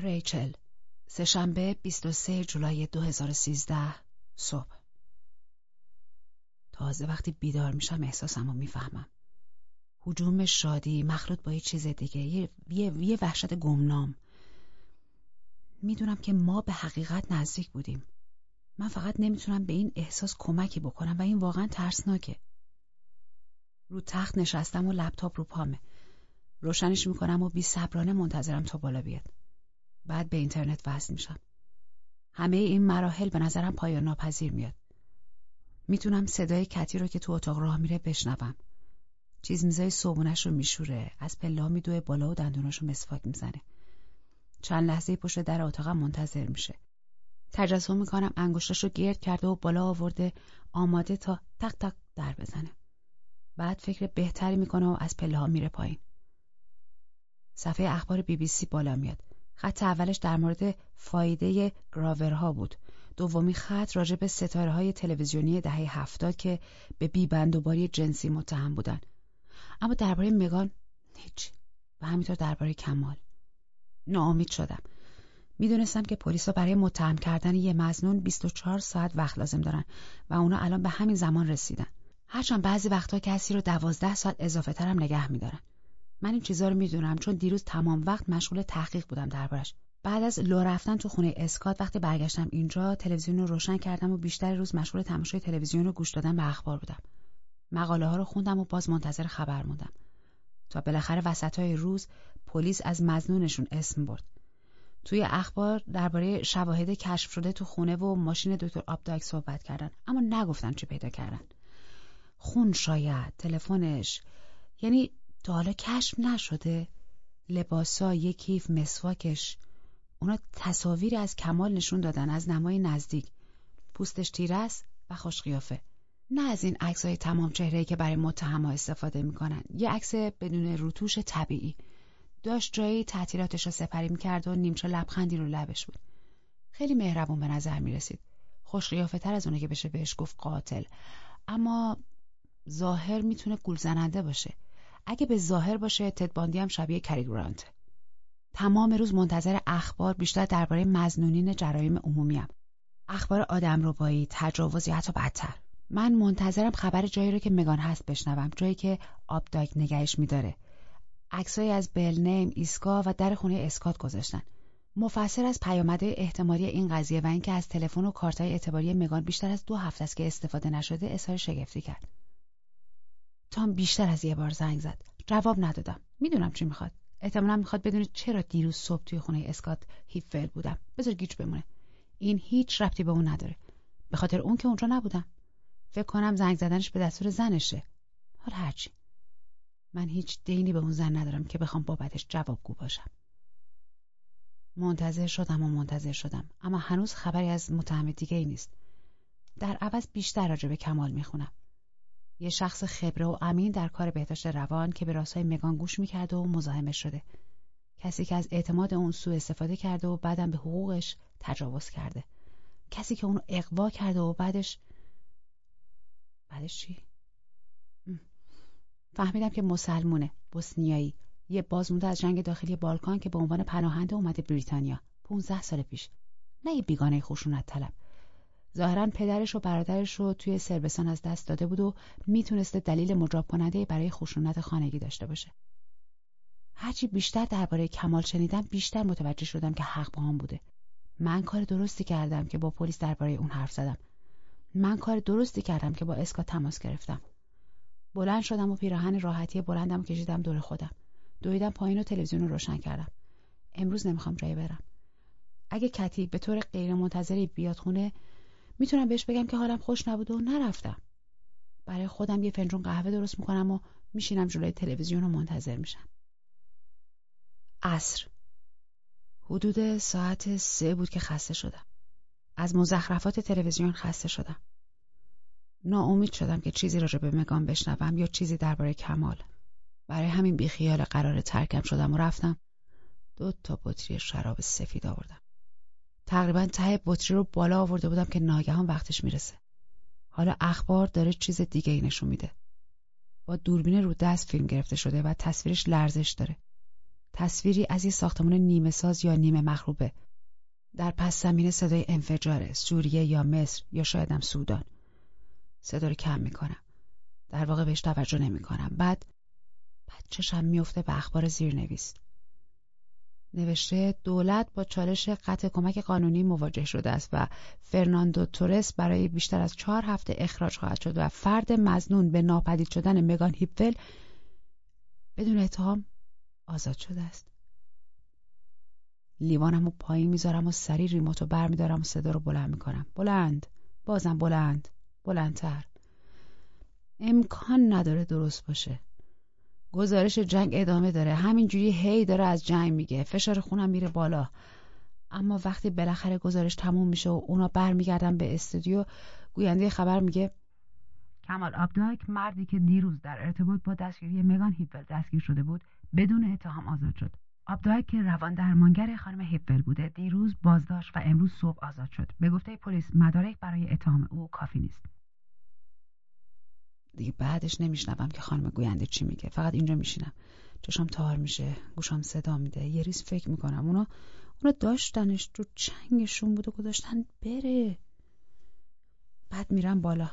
ریچل سهشنبه 23 جولای 2013 صبح. تازه وقتی بیدار میشم احساسم رو می‌فهمم. حجوم شادی مخلوط با یه چیز دیگه یه, یه،, یه وحشت گمنام. می‌دونم که ما به حقیقت نزدیک بودیم. من فقط نمی‌تونم به این احساس کمکی بکنم و این واقعا ترسناکه. رو تخت نشستم و لپتاپ رو پامه. روشنش می‌کنم و بی منتظرم تا بالا بیاد. بعد به اینترنت وصل میشم. همه این مراحل به نظرم پایان ناپذیر میاد. می‌تونم صدای کتی رو که تو اتاق راه میره بشنوم. چیز میزای صبونش رو میشوره. از پلا میدوه بالا و دندوناش رو مسواک می‌زنه. چند لحظه پشت در اتاقم منتظر میشه. تجسم می‌کنم انگشتش رو گرد کرده و بالا آورده آماده تا تق تق در بزنه. بعد فکر بهتری می‌کنه و از پله ها میره پایین. صفحه اخبار بی بی سی بالا میاد. خط اولش در مورد فایده گراورها بود. دومی خط راجع به ستاره های تلویزیونی دهه هفتاد که به بیبندوباری جنسی متهم بودن. اما درباره مگان هیچ. و همینطور درباره کمال. ناامید شدم. می‌دونستم که پلیسا برای متهم کردن یه مزنون 24 ساعت وقت لازم دارن و اونا الان به همین زمان رسیدن. هرچند بعضی وقتها کسی رو دوازده ساعت اضافه ترم نگه میدارن. من این چیزا رو می‌دونم چون دیروز تمام وقت مشغول تحقیق بودم دربارش. بعد از لو رفتن تو خونه اسکات وقتی برگشتم اینجا تلویزیون رو روشن کردم و بیشتر روز مشغول تماشای تلویزیون رو گوش دادن به اخبار بودم. مقاله ها رو خوندم و باز منتظر خبر موندم. تا بالاخره وسط های روز پلیس از مزنونشون اسم برد. توی اخبار درباره شواهد کشف شده تو خونه و ماشین دکتر آبداک صحبت کردن اما نگفتن چی پیدا کردن. خون شاید تلفنش یعنی تا حالا کشف نشده. لباسا یک کیف مسواکش. اونا تصاویری از کمال نشون دادن از نمای نزدیک. پوستش تیره است و خوش قیافه. نه از این عکس های تمام چهره که برای متهم استفاده می‌کنن. یه عکس بدون روتوش طبیعی. داشت جایی تعطیلاتش رو سپری می‌کرد و نیمچه لبخندی رو لبش بود. خیلی مهربون به نظر می‌رسید. خوش قیافه تر از اونه که بشه بهش گفت قاتل. اما ظاهر می‌تونه گول زننده باشه. اگه به ظاهر باشه تدباندی هم شبیه کری تمام روز منتظر اخبار بیشتر درباره مزنونین جرایم عمومیم اخبار آدم ربایی تجاوز یا حتی بدتر. من منتظرم خبر جایی رو که مگان هست بشنوم جایی که آبداک نگهش میداره. عکسایی از بلنیم ایسکا و در خونه اسکات گذاشتن. مفسر از پیامده احتمالی این قضیه و اینکه از تلفن و کارتای اعتباری مگان بیشتر از دو هفته است که استفاده نشده اظهار شگفتی کرد. تام بیشتر از یه بار زنگ زد. جواب ندادم. می‌دونم چی می‌خواد. احتمالا می‌خواد بدونه چرا دیروز صبح توی خونه اسکات هیفل بودم. بذار گیج بمونه. این هیچ ربطی به اون نداره. به خاطر اون که اونجا نبودم. فکر کنم زنگ زدنش به دستور زنشه. حالا هرچی. من هیچ دینی به اون زن ندارم که بخوام بابتش جوابگو باشم. منتظر شدم و منتظر شدم. اما هنوز خبری از متهم دیگه ای نیست. در عوض بیشتر راجع به کمال می‌خونم. یه شخص خبره و امین در کار بهداشت روان که به راستای مگان گوش می‌کرده و مزاحمش شده. کسی که از اعتماد اون سوء استفاده کرده و بعدم به حقوقش تجاوز کرده. کسی که اونو اقوا کرده و بعدش بعدش چی؟ فهمیدم که مسلمونه بوسنیایی. یه بازمونده از جنگ داخلی بالکان که به عنوان پناهنده اومده بریتانیا. 15 سال پیش. نه یه بیگانه خشونت طلب. ظاهرا پدرش و برادرش رو توی سربستان از دست داده بود و می‌تونسته دلیل مجاب کننده برای خشونت خانگی داشته باشه. هرچی بیشتر درباره کمال شنیدم بیشتر متوجه شدم که حق با هم بوده. من کار درستی کردم که با پلیس درباره اون حرف زدم. من کار درستی کردم که با اسکا تماس گرفتم. بلند شدم و پیراهن راحتی بلندم کشیدم دور خودم. دویدم پایین و تلویزیون رو روشن کردم. امروز نمی‌خوام جایی برم. اگه کتی به طور غیرمنتظری بیاد خونه می‌تونم بهش بگم که حالم خوش نبود و نرفتم. برای خودم یه فنجون قهوه درست می‌کنم و میشینم جلوی تلویزیون و منتظر میشم. عصر. حدود ساعت سه بود که خسته شدم. از مزخرفات تلویزیون خسته شدم. ناامید شدم که چیزی راجع به مگان بشنوم یا چیزی درباره کمال. برای همین بیخیال قرار ترکم شدم و رفتم. دو تا بطری شراب سفید آوردم. تقریبا ته بطری رو بالا آورده بودم که ناگهان وقتش می‌رسه. حالا اخبار داره چیز دیگه ای نشون میده. با دوربین رو دست فیلم گرفته شده و تصویرش لرزش داره. تصویری از یه ساختمان نیمه ساز یا نیمه مخروبه. در پس زمین صدای انفجاره سوریه یا مصر یا شایدم سودان. صدا رو کم می‌کنم. در واقع بهش توجه نمی‌کنم. بعد بعد چشم میفته به اخبار زیرنویس. نوشته دولت با چالش قطع کمک قانونی مواجه شده است و فرناندو تورس برای بیشتر از چهار هفته اخراج خواهد شد و فرد مزنون به ناپدید شدن مگان هیپفل بدون اتهام آزاد شده است. لیوانم و پایین می‌ذارم و سری ریموتو بر میدارم و صدا رو بلند می‌کنم. بلند. بازم بلند. بلندتر. امکان نداره درست باشه. گزارش جنگ ادامه داره. همینجوری هی داره از جنگ میگه. فشار خونم میره بالا. اما وقتی بالاخره گزارش تموم میشه و اونا برمیگردن به استودیو گوینده خبر میگه کمال آبدایک مردی که دیروز در ارتباط با دستگیری مگان هیپل دستگیر شده بود بدون اتهام آزاد شد. آبدایک که روان درمانگر خانم هیپل بوده دیروز بازداشت و امروز صبح آزاد شد. به گفته پلیس مدارک برای اتهام او کافی نیست. دیگه بعدش نمیشنوم که خانم گوینده چی میگه. فقط اینجا میشینم. چشام تار میشه گوشام صدا میده. یه ریز فکر می‌کنم. اونا اونا داشتنش تو چنگشون بود و گذاشتن بره. بعد میرم بالا.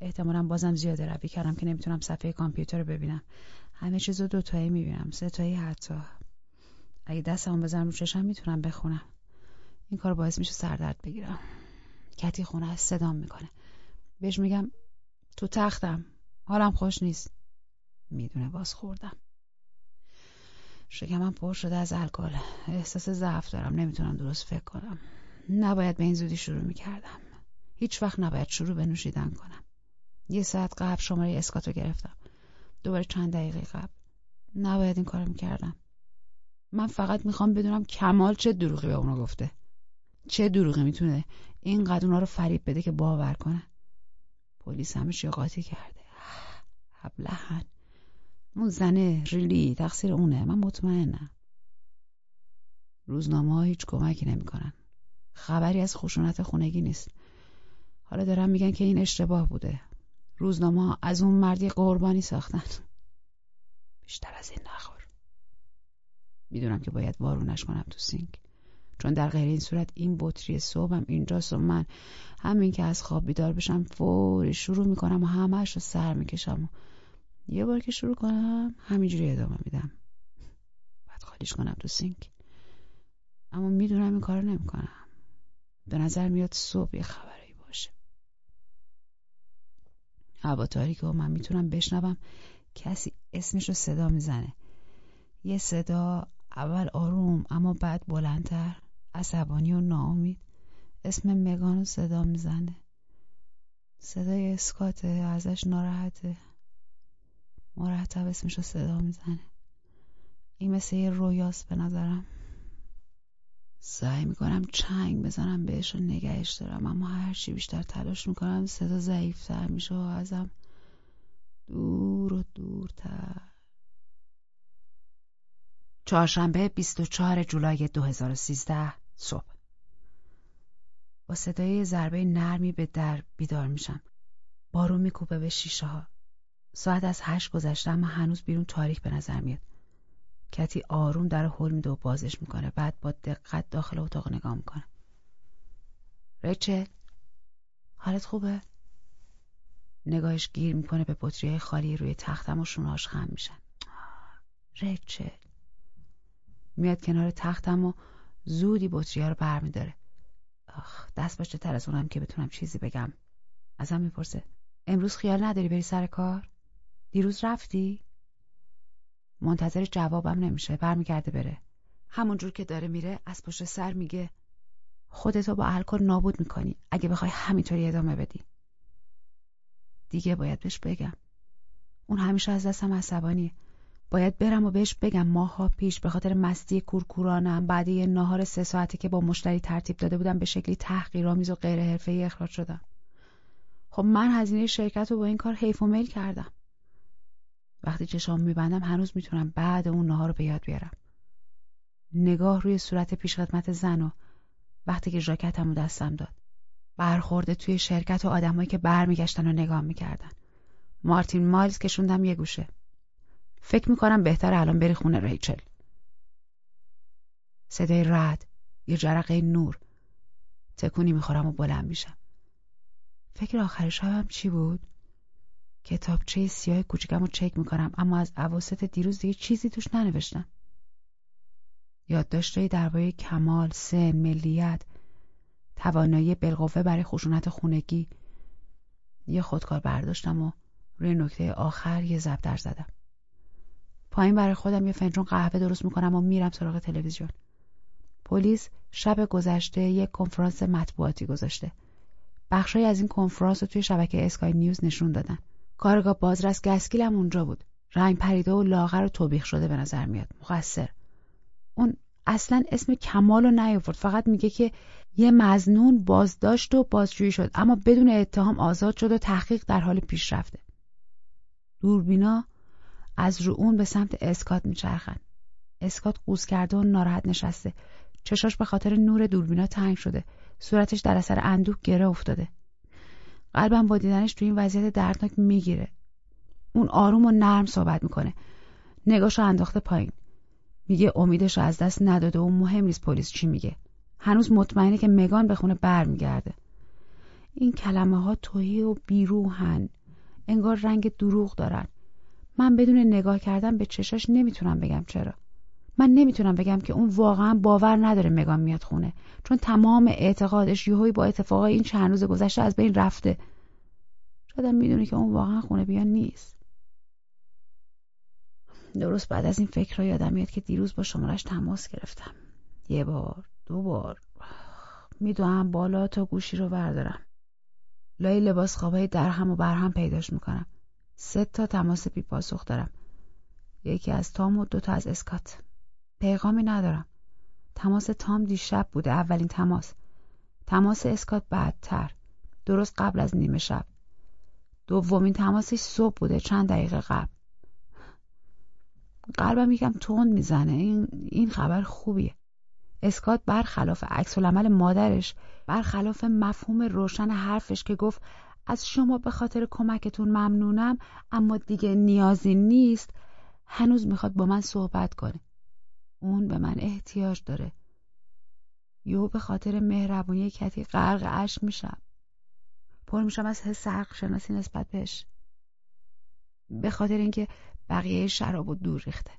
احتمالا بازم زیاده روی کردم که نمی‌تونم صفحه کامپیوتر ببینم. همه چیز رو دوتایی می‌بینم. ستایی حتی. اگه دستمو بزنم رو چشم می‌تونم بخونم. این کار باعث میشه سردرد بگیرم. کتی خونه صدام می‌کنه. بهش میگم تو تختم. حالم خوش نیست. می‌دونه باز خوردم. شکمم پر شده از الکل. احساس ضعف دارم. نمی‌تونم درست فکر کنم. نباید به این زودی شروع می‌کردم. هیچ وقت نباید شروع به نوشیدن کنم. یه ساعت قبل شماره اسکاتو گرفتم. دوباره چند دقیقه قبل. نباید این کارو می‌کردم. من فقط می‌خوام بدونم کمال چه دروغی به اونا گفته. چه دروغی می‌تونه اینقدر اونا رو فریب بده که باور کنه. پلیس همش قاطی کرده. ابلهن اون زنه ریلی تقصیر اونه. من مطمئنم. روزنامه ها هیچ کمکی نمی‌کنن. خبری از خشونت خونگی نیست. حالا دارن میگن که این اشتباه بوده. روزنامه ها از اون مردی قربانی ساختن. بیشتر از این نخور. می‌دونم که باید وارونش کنم تو سینک. چون در غیر این صورت این بطری صبحم اینجاست و من همین که از خواب بیدار بشم فوری شروع می‌کنم و همهش رو سر می‌کشم و یه بار که شروع کنم همینجوری ادامه میدم. بعد خالیش کنم تو سینک. اما می‌دونم این کار نمی‌کنم. به نظر میاد صبح یه خبری باشه. هوا تاریکه و من می‌تونم بشنوم کسی اسمش رو صدا می‌زنه. یه صدا اول آروم اما بعد بلندتر. عصبانی و ناامید. اسم مگانو صدا می‌زنه. صدای اسکاته ازش ناراحته. مرتب اسمشو صدا می‌زنه. این مثل یه رویاست به نظرم. سعی می‌کنم چنگ بزنم بهش و نگهش دارم اما هرچی بیشتر تلاش می‌کنم صدا ضعیفتر میشه و ازم دور و دورتر. چهارشنبه 24 جولای 2013 صبح. با صدای ضربه نرمی به در بیدار میشم. بارون میکوبه به شیشه ها. ساعت از هشت گذشته اما هنوز بیرون تاریک به نظر میاد. کتی آروم در هول میده و بازش می‌کنه. بعد با دقت داخل اتاق نگاه می‌کنه. ریچل حالت خوبه؟ نگاهش گیر می‌کنه به بطری خالی روی تختم و شونهاش خم میشن. ریچل. میاد کنار تختم و زودی بطری رو برمیداره. آخ دست باشه تر از اونم که بتونم چیزی بگم. ازم می‌پرسه امروز خیال نداری بری سر کار؟ دیروز رفتی؟ منتظر جوابم نمیشه برمیگرده بره. همونجور که داره میره از پشت سر میگه خودتو با الکل نابود می‌کنی. اگه بخوای همینطوری ادامه بدی. دیگه باید بهش بگم. اون همیشه از دستم عصبانیه. باید برم و بهش بگم ماها پیش به خاطر مستی کورکورانم بعد یه ناهار سه ساعته که با مشتری ترتیب داده بودم به شکلی تحقیرآمیز و غیر حرفه‌ای اخراج شدم. خب من هزینه شرکت رو با این کار حیف و میل کردم. وقتی چشام میبندم هنوز می‌تونم بعد اون نهار رو به یاد بیارم. نگاه روی صورت پیشخدمت زن و وقتی که ژاکتمو دستم داد برخورده توی شرکت و آدمایی که برمیگشتن و نگاه می‌کردن. مارتین مایلز کشوندم یه گوشه. فکر می‌کنم بهتر الان بری خونه ریچل. صدای رد یه جرقه نور. تکونی می‌خورم و بلند میشم. فکر آخر شبم چی بود؟ کتابچه سیاه کوچیکم رو چک می‌کنم اما از عواسط دیروز دیگه چیزی توش ننوشتم. یادداشتهایی درباره کمال سن ملیت توانایی بالقوه برای خشونت خونگی. یه خودکار برداشتم و روی نکته آخر یه زبدر زدم. پایین برای خودم یه فنجون قهوه درست می‌کنم و میرم سراغ تلویزیون. پلیس شب گذشته یک کنفرانس مطبوعاتی گذاشته. بخشهایی از این کنفرانس رو توی شبکه اسکای نیوز نشون دادن. کارگاه بازرس گسکیلم اونجا بود. رنگ پریده و لاغر و توبیخ شده به نظر میاد. مقصر. اون اصلا اسم کمال رو نیاورد. فقط میگه که یه مزنون بازداشت و بازجویی شد اما بدون اتهام آزاد شد و تحقیق در حال پیشرفته. دوربینا از رو اون به سمت اسکات میچرخن اسکات قوز کرده و ناراحت نشسته. چشاش به خاطر نور دوربینا تنگ شده. صورتش در اثر اندوه گره افتاده. قلبم با دیدنش تو این وضعیت دردناک می‌گیره. اون آروم و نرم صحبت می‌کنه. نگاشو انداخته پایین. میگه امیدش از دست نداده و مهم نیست پلیس چی میگه. هنوز مطمئنه که مگان به خونه برمیگرده. این کلمه ها توهی و بیروهن. انگار رنگ دروغ دارن. من بدون نگاه کردن به چشاش نمی‌تونم بگم چرا. من نمی‌تونم بگم که اون واقعا باور نداره مگان میاد خونه چون تمام اعتقادش یهویی با اتفاقای این چند روز گذشته از بین رفته. شاید می‌دونه که اون واقعا خونه بیان نیست. درست بعد از این فکر را یادم میاد که دیروز با شمارش تماس گرفتم. یه بار دو بار. می‌دونم بالا تا گوشی رو بردارم. لای لباس خوابای در هم و بر هم پیداش می‌کنم. سه تا تماس بی پاسخ دارم. یکی از تام و دوتا از اسکات. پیغامی ندارم. تماس تام دیشب بوده اولین تماس. تماس اسکات بعدتر. درست قبل از نیمه شب. دومین تماسش صبح بوده چند دقیقه قبل. قلبم یکم تند می‌زنه. این این خبر خوبیه. اسکات برخلاف عکس العمل مادرش برخلاف مفهوم روشن حرفش که گفت از شما به خاطر کمکتون ممنونم اما دیگه نیازی نیست. هنوز می‌خواد با من صحبت کنه. اون به من احتیاج داره. یو به خاطر مهربونی کتی غرق عشق میشم. پر میشم از حس حق شناسی نسبت بهش. به خاطر اینکه بقیه شراب و دور ریخته.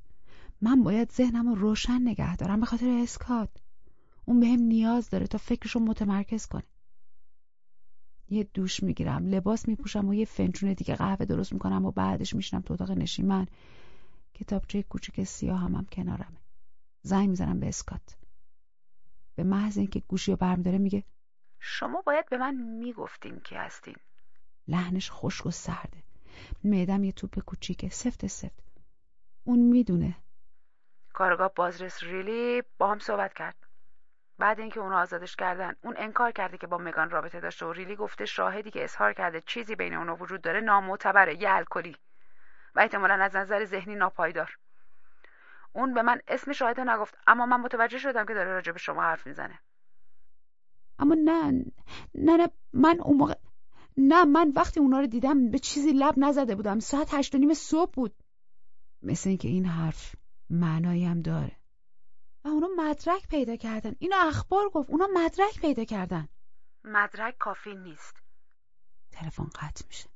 من باید ذهنم رو روشن نگه دارم به خاطر اسکات. اون بهم نیاز داره تا فکرشو متمرکز کنه. یه دوش می‌گیرم لباس میپوشم و یه فنجون دیگه قهوه درست می‌کنم و بعدش میشنم تو اتاق نشیمن کتابچه کوچیک سیاه هم, هم کنارمه. زنگ می‌زنم به اسکات. به محض اینکه گوشی رو برمیداره میگه شما باید به من می‌گفتین که هستین. لحنش خشک و سرده. معدم یه توپ کوچیکه سفت سفت. اون می‌دونه. کارگاه بازرس ریلی با هم صحبت کرد. بعد اینکه اونو آزادش کردن اون انکار کرده که با مگان رابطه داشته و ریلی گفته شاهدی که اظهار کرده چیزی بین اونا وجود داره نامعتبره یه الکلی. و احتمالا از نظر ذهنی ناپایدار. اون به من اسم شاهد نگفت اما من متوجه شدم که داره راجع به شما حرف می‌زنه. اما نه نه نه من اون موقع نه من وقتی اونا رو دیدم به چیزی لب نزده بودم. ساعت هشت و نیم صبح بود. مثل اینکه این حرف معنایی هم داره. و اونا مدرک پیدا کردن. اینو اخبار گفت. اونا مدرک پیدا کردن. مدرک کافی نیست. تلفن قطع میشه.